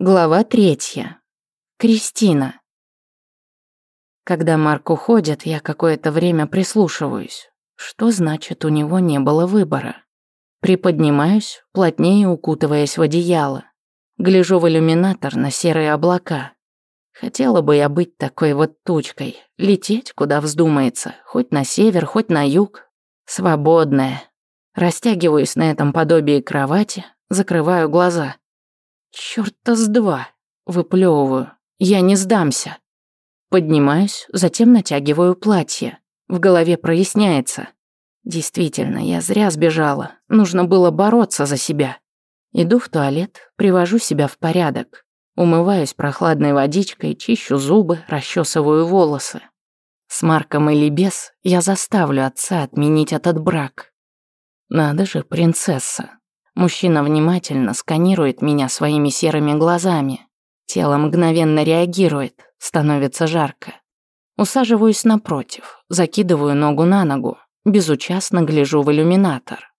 Глава третья. Кристина. Когда Марк уходит, я какое-то время прислушиваюсь. Что значит, у него не было выбора? Приподнимаюсь, плотнее укутываясь в одеяло. Гляжу в иллюминатор на серые облака. Хотела бы я быть такой вот тучкой, лететь куда вздумается, хоть на север, хоть на юг. Свободная. Растягиваюсь на этом подобии кровати, закрываю глаза. Чёрта с два. Выплёвываю. Я не сдамся. Поднимаюсь, затем натягиваю платье. В голове проясняется. Действительно, я зря сбежала. Нужно было бороться за себя. Иду в туалет, привожу себя в порядок. Умываюсь прохладной водичкой, чищу зубы, расчесываю волосы. С Марком или без я заставлю отца отменить этот брак. Надо же, принцесса. Мужчина внимательно сканирует меня своими серыми глазами. Тело мгновенно реагирует, становится жарко. Усаживаюсь напротив, закидываю ногу на ногу, безучастно гляжу в иллюминатор.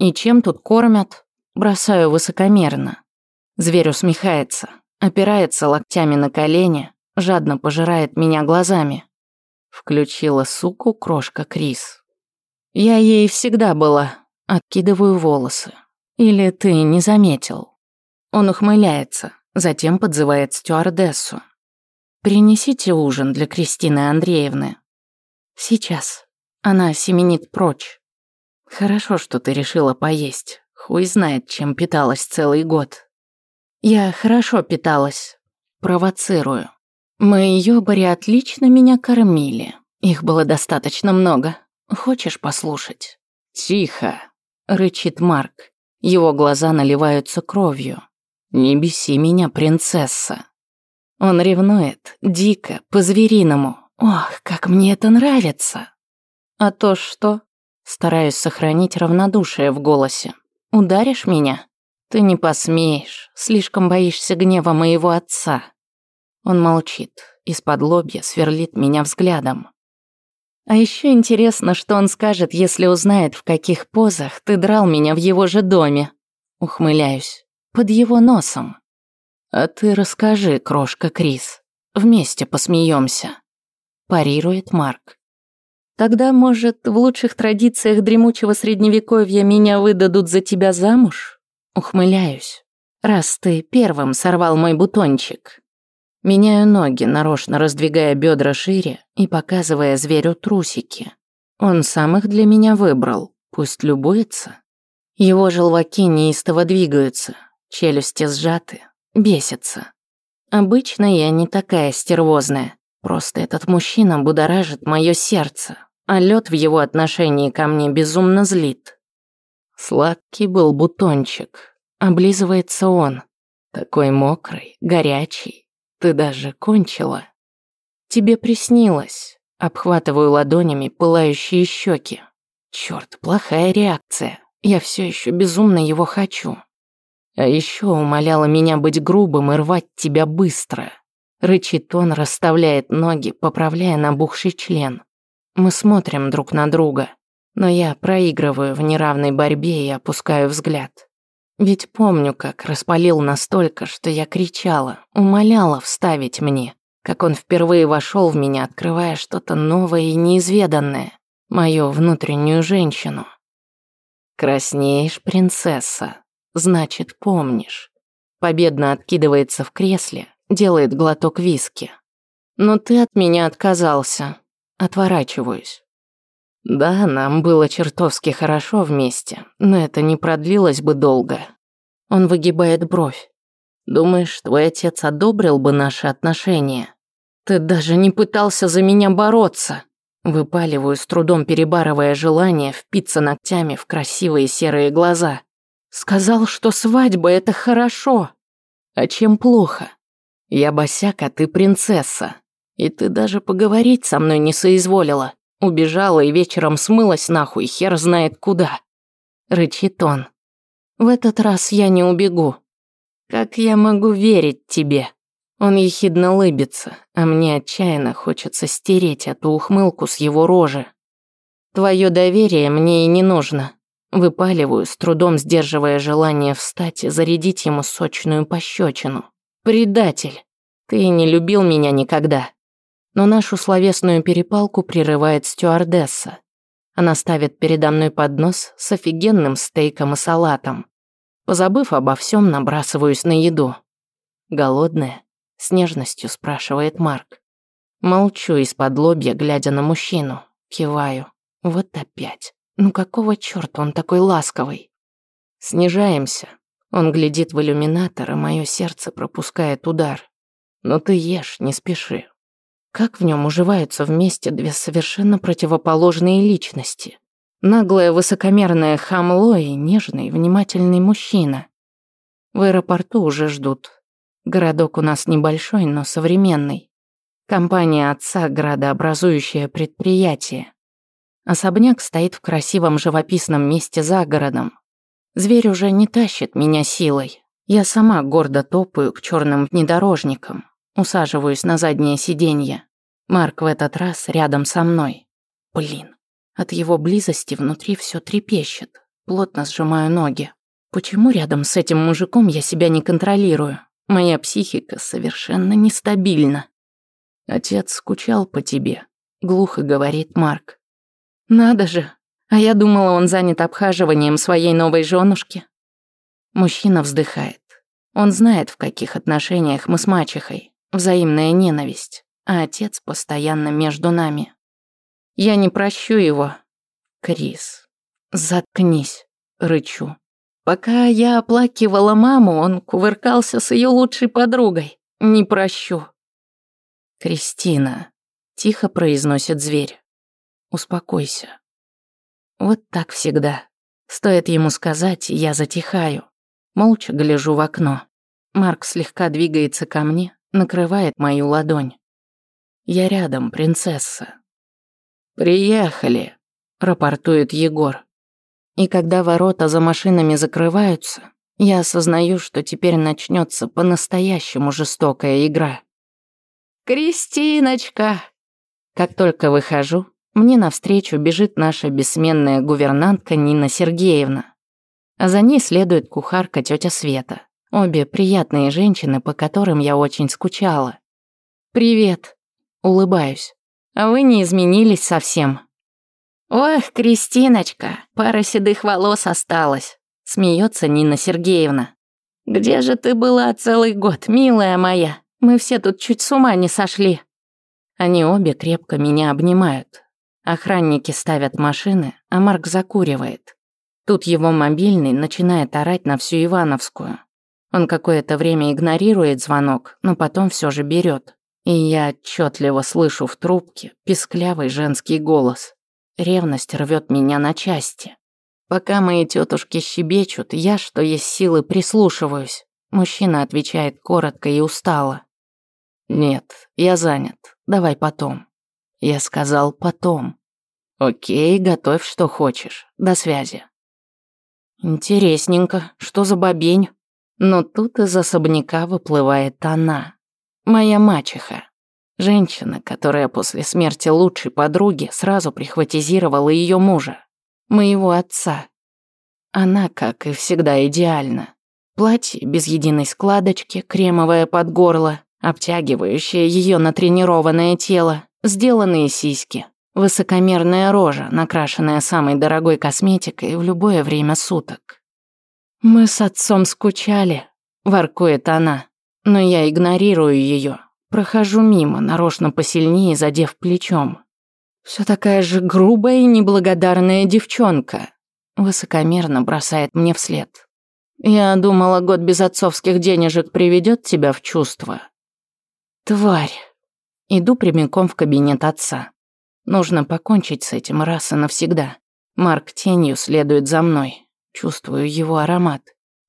«И чем тут кормят?» Бросаю высокомерно. Зверь усмехается, опирается локтями на колени, жадно пожирает меня глазами. Включила суку крошка Крис. Я ей всегда была, Откидываю волосы. Или ты не заметил? Он ухмыляется, затем подзывает стюардессу. «Принесите ужин для Кристины Андреевны». «Сейчас». Она семенит прочь. «Хорошо, что ты решила поесть. Хуй знает, чем питалась целый год». «Я хорошо питалась. Провоцирую. Мы ёбари отлично меня кормили. Их было достаточно много. Хочешь послушать?» «Тихо», рычит Марк. Его глаза наливаются кровью. «Не беси меня, принцесса». Он ревнует, дико, по-звериному. Ох, как мне это нравится. А то что? Стараюсь сохранить равнодушие в голосе. Ударишь меня? Ты не посмеешь, слишком боишься гнева моего отца. Он молчит, из-под лобья сверлит меня взглядом. А еще интересно, что он скажет, если узнает, в каких позах ты драл меня в его же доме. Ухмыляюсь. Под его носом. А ты расскажи, крошка Крис. Вместе посмеемся. Парирует Марк. Тогда, может, в лучших традициях дремучего средневековья меня выдадут за тебя замуж? Ухмыляюсь. Раз ты первым сорвал мой бутончик. Меняю ноги, нарочно раздвигая бедра шире и показывая зверю трусики. Он сам их для меня выбрал, пусть любуется. Его желваки неистово двигаются, челюсти сжаты, бесятся. Обычно я не такая стервозная, просто этот мужчина будоражит мое сердце, а лед в его отношении ко мне безумно злит. Сладкий был бутончик, облизывается он, такой мокрый, горячий, ты даже кончила. Тебе приснилось. Обхватываю ладонями пылающие щеки. Черт, плохая реакция. Я все еще безумно его хочу. А еще умоляла меня быть грубым и рвать тебя быстро. Рычит он, расставляет ноги, поправляя набухший член. Мы смотрим друг на друга, но я проигрываю в неравной борьбе и опускаю взгляд. Ведь помню, как распалил настолько, что я кричала, умоляла вставить мне, как он впервые вошел в меня, открывая что-то новое и неизведанное, мою внутреннюю женщину. Краснеешь, принцесса, значит, помнишь. Победно откидывается в кресле, делает глоток виски. Но ты от меня отказался. Отворачиваюсь. Да, нам было чертовски хорошо вместе, но это не продлилось бы долго. Он выгибает бровь. Думаешь, твой отец одобрил бы наши отношения? Ты даже не пытался за меня бороться. Выпаливаю, с трудом перебарывая желание впиться ногтями в красивые серые глаза. Сказал, что свадьба — это хорошо. А чем плохо? Я босяк, а ты принцесса. И ты даже поговорить со мной не соизволила. Убежала и вечером смылась нахуй, хер знает куда. Рычит он. В этот раз я не убегу. Как я могу верить тебе? Он ехидно лыбится, а мне отчаянно хочется стереть эту ухмылку с его рожи. Твое доверие мне и не нужно. Выпаливаю, с трудом сдерживая желание встать и зарядить ему сочную пощечину. «Предатель! Ты не любил меня никогда!» Но нашу словесную перепалку прерывает стюардесса. Она ставит передо мной поднос с офигенным стейком и салатом. Позабыв обо всем, набрасываюсь на еду. «Голодная?» – с нежностью спрашивает Марк. Молчу из-под лобья, глядя на мужчину. Киваю. Вот опять. Ну какого чёрта он такой ласковый? Снижаемся. Он глядит в иллюминатор, и мое сердце пропускает удар. Но ты ешь, не спеши. Как в нем уживаются вместе две совершенно противоположные личности? Наглое высокомерное хамло и нежный, внимательный мужчина. В аэропорту уже ждут. Городок у нас небольшой, но современный. Компания отца – градообразующее предприятие. Особняк стоит в красивом живописном месте за городом. Зверь уже не тащит меня силой. Я сама гордо топаю к черным внедорожникам, усаживаюсь на заднее сиденье. Марк в этот раз рядом со мной. Блин, от его близости внутри все трепещет. Плотно сжимаю ноги. Почему рядом с этим мужиком я себя не контролирую? Моя психика совершенно нестабильна. Отец скучал по тебе, глухо говорит Марк. Надо же. А я думала, он занят обхаживанием своей новой женушки. Мужчина вздыхает. Он знает, в каких отношениях мы с мачехой. Взаимная ненависть. А отец постоянно между нами. Я не прощу его. Крис. Заткнись. Рычу. Пока я оплакивала маму, он кувыркался с ее лучшей подругой. Не прощу. Кристина. Тихо произносит зверь. Успокойся. Вот так всегда. Стоит ему сказать, я затихаю. Молча гляжу в окно. Марк слегка двигается ко мне, накрывает мою ладонь. Я рядом, принцесса. «Приехали», — рапортует Егор. И когда ворота за машинами закрываются, я осознаю, что теперь начнется по-настоящему жестокая игра. «Кристиночка!» Как только выхожу, мне навстречу бежит наша бессменная гувернантка Нина Сергеевна. А за ней следует кухарка тетя Света. Обе приятные женщины, по которым я очень скучала. «Привет», — улыбаюсь. «А вы не изменились совсем». «Ох, Кристиночка, пара седых волос осталась», — смеется Нина Сергеевна. «Где же ты была целый год, милая моя? Мы все тут чуть с ума не сошли». Они обе крепко меня обнимают, Охранники ставят машины, а Марк закуривает. Тут его мобильный начинает орать на всю Ивановскую. Он какое-то время игнорирует звонок, но потом все же берет. И я отчетливо слышу в трубке писклявый женский голос. Ревность рвет меня на части. Пока мои тетушки щебечут, я, что есть силы, прислушиваюсь. Мужчина отвечает коротко и устало. «Нет, я занят. Давай потом». Я сказал «потом». Окей, готовь, что хочешь. До связи. Интересненько, что за бобень? Но тут из особняка выплывает она. Моя мачеха. Женщина, которая после смерти лучшей подруги сразу прихватизировала ее мужа. Моего отца. Она, как и всегда, идеальна. Платье без единой складочки, кремовое под горло, обтягивающее ее натренированное тело, сделанные сиськи, Высокомерная рожа, накрашенная самой дорогой косметикой в любое время суток. «Мы с отцом скучали», – воркует она, но я игнорирую ее, прохожу мимо, нарочно посильнее задев плечом. Все такая же грубая и неблагодарная девчонка», – высокомерно бросает мне вслед. «Я думала, год без отцовских денежек приведет тебя в чувство». «Тварь». Иду прямиком в кабинет отца. Нужно покончить с этим раз и навсегда. Марк тенью следует за мной. Чувствую его аромат.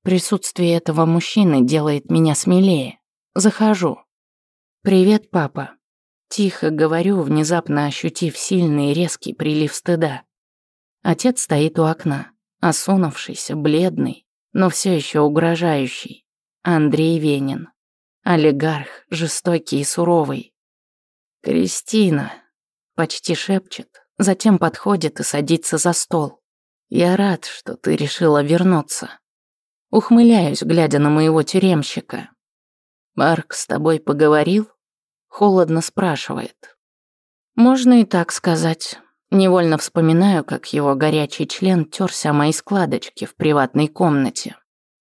Присутствие этого мужчины делает меня смелее. Захожу. «Привет, папа». Тихо говорю, внезапно ощутив сильный резкий прилив стыда. Отец стоит у окна, осунувшийся, бледный, но все еще угрожающий. Андрей Венин. Олигарх, жестокий и суровый. «Кристина», Почти шепчет, затем подходит и садится за стол. Я рад, что ты решила вернуться. Ухмыляюсь, глядя на моего тюремщика. Марк с тобой поговорил? Холодно спрашивает. Можно и так сказать. Невольно вспоминаю, как его горячий член терся о мои складочки в приватной комнате.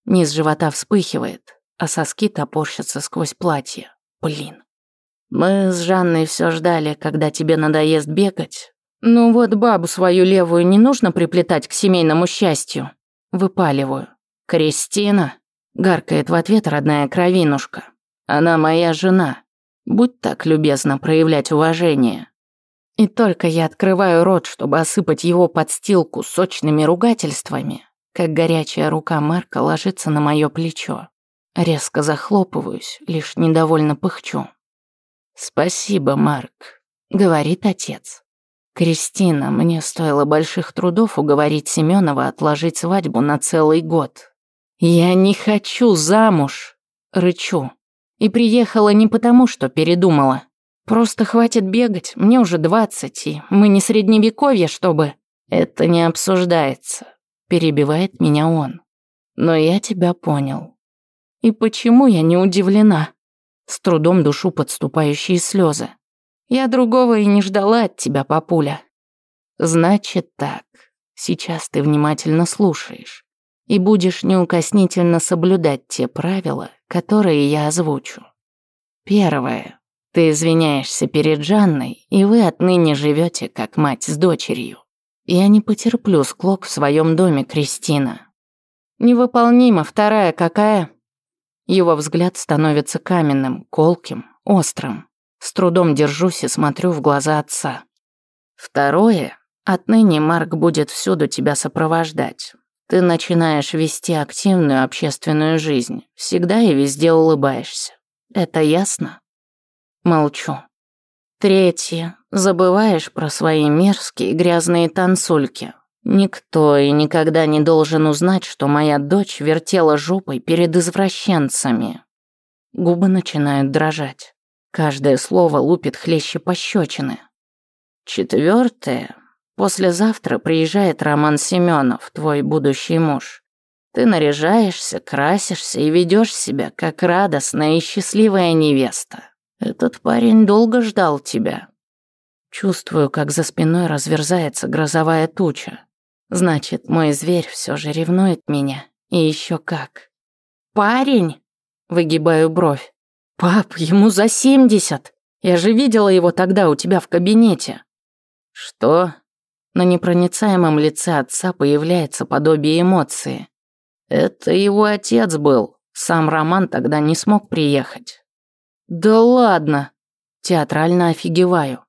Низ живота вспыхивает, а соски топорщатся сквозь платье. Блин. Мы с Жанной все ждали, когда тебе надоест бегать. Ну вот бабу свою левую не нужно приплетать к семейному счастью. Выпаливаю. Кристина. Гаркает в ответ родная кровинушка. Она моя жена. Будь так любезна проявлять уважение. И только я открываю рот, чтобы осыпать его подстилку сочными ругательствами, как горячая рука Марка ложится на мое плечо. Резко захлопываюсь, лишь недовольно пыхчу. «Спасибо, Марк», — говорит отец. «Кристина, мне стоило больших трудов уговорить Семенова отложить свадьбу на целый год. Я не хочу замуж», — рычу. И приехала не потому, что передумала. Просто хватит бегать, мне уже двадцать, и мы не средневековье, чтобы... Это не обсуждается, перебивает меня он. Но я тебя понял. И почему я не удивлена? С трудом душу подступающие слезы. Я другого и не ждала от тебя, папуля. Значит так, сейчас ты внимательно слушаешь и будешь неукоснительно соблюдать те правила, которые я озвучу. Первое. Ты извиняешься перед Жанной, и вы отныне живете как мать с дочерью. Я не потерплю склок в своем доме, Кристина. Невыполнима вторая какая? Его взгляд становится каменным, колким, острым. С трудом держусь и смотрю в глаза отца. Второе. Отныне Марк будет всюду тебя сопровождать. Ты начинаешь вести активную общественную жизнь. Всегда и везде улыбаешься. Это ясно? Молчу. Третье. Забываешь про свои мерзкие грязные танцульки. Никто и никогда не должен узнать, что моя дочь вертела жопой перед извращенцами. Губы начинают дрожать. Каждое слово лупит хлеще пощечины. Четвертое. Послезавтра приезжает Роман Семенов, твой будущий муж. Ты наряжаешься, красишься и ведешь себя, как радостная и счастливая невеста. Этот парень долго ждал тебя. Чувствую, как за спиной разверзается грозовая туча. Значит, мой зверь все же ревнует меня. И еще как. Парень? Выгибаю бровь. Пап, ему за семьдесят. Я же видела его тогда у тебя в кабинете. Что? На непроницаемом лице отца появляется подобие эмоции. Это его отец был. Сам Роман тогда не смог приехать. «Да ладно!» Театрально офигеваю.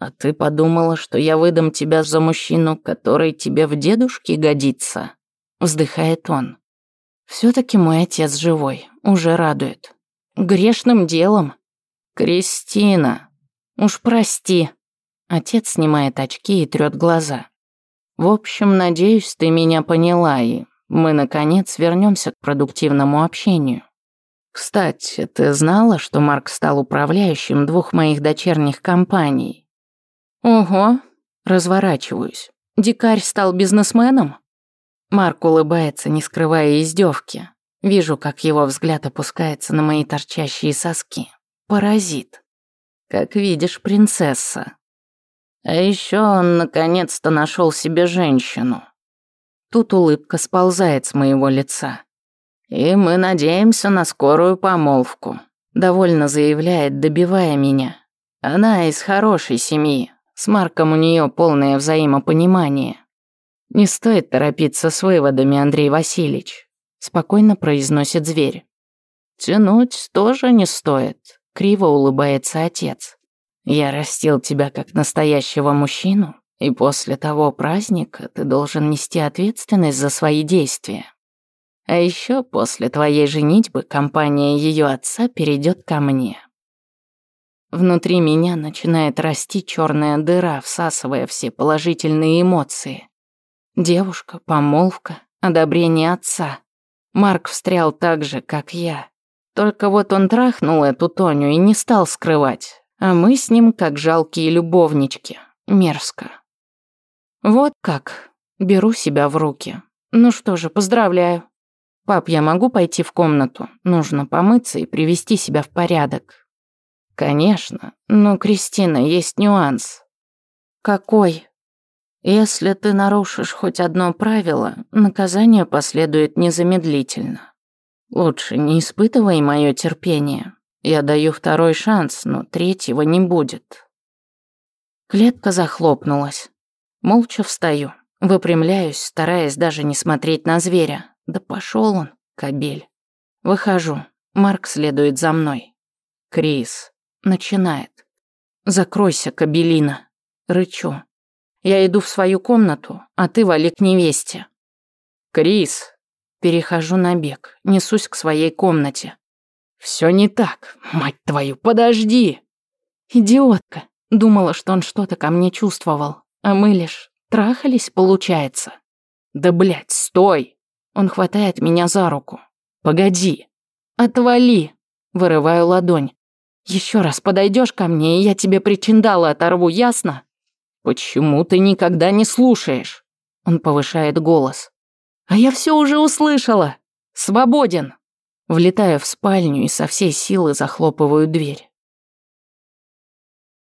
«А ты подумала, что я выдам тебя за мужчину, который тебе в дедушке годится?» Вздыхает он. все таки мой отец живой, уже радует. Грешным делом. Кристина, уж прости. Отец снимает очки и трёт глаза. В общем, надеюсь, ты меня поняла, и мы, наконец, вернемся к продуктивному общению. Кстати, ты знала, что Марк стал управляющим двух моих дочерних компаний? Ого, разворачиваюсь. Дикарь стал бизнесменом? Марк улыбается, не скрывая издевки. Вижу, как его взгляд опускается на мои торчащие соски. Паразит. Как видишь, принцесса. А еще он наконец-то нашел себе женщину. Тут улыбка сползает с моего лица. «И мы надеемся на скорую помолвку», — довольно заявляет, добивая меня. «Она из хорошей семьи, с Марком у нее полное взаимопонимание». «Не стоит торопиться с выводами, Андрей Васильевич», — спокойно произносит зверь. «Тянуть тоже не стоит», — криво улыбается отец. «Я растил тебя как настоящего мужчину, и после того праздника ты должен нести ответственность за свои действия. А еще после твоей женитьбы компания ее отца перейдет ко мне. Внутри меня начинает расти черная дыра, всасывая все положительные эмоции. Девушка, помолвка, одобрение отца. Марк встрял так же, как я. Только вот он трахнул эту Тоню и не стал скрывать, а мы с ним как жалкие любовнички. Мерзко. Вот как. Беру себя в руки. Ну что же, поздравляю. Пап, я могу пойти в комнату? Нужно помыться и привести себя в порядок. Конечно, но, Кристина, есть нюанс. Какой? Если ты нарушишь хоть одно правило, наказание последует незамедлительно. Лучше не испытывай мое терпение. Я даю второй шанс, но третьего не будет. Клетка захлопнулась. Молча встаю, выпрямляюсь, стараясь даже не смотреть на зверя. Да пошел он, кобель. Выхожу. Марк следует за мной. Крис. Начинает. Закройся, кабелина. Рычу. Я иду в свою комнату, а ты вали к невесте. Крис. Перехожу на бег, несусь к своей комнате. Все не так, мать твою, подожди. Идиотка. Думала, что он что-то ко мне чувствовал, а мы лишь трахались, получается. Да блять, стой. Он хватает меня за руку. Погоди. Отвали. Вырываю ладонь. Еще раз подойдешь ко мне, и я тебе причиндалы оторву, ясно? «Почему ты никогда не слушаешь?» Он повышает голос. «А я все уже услышала! Свободен!» Влетаю в спальню и со всей силы захлопываю дверь.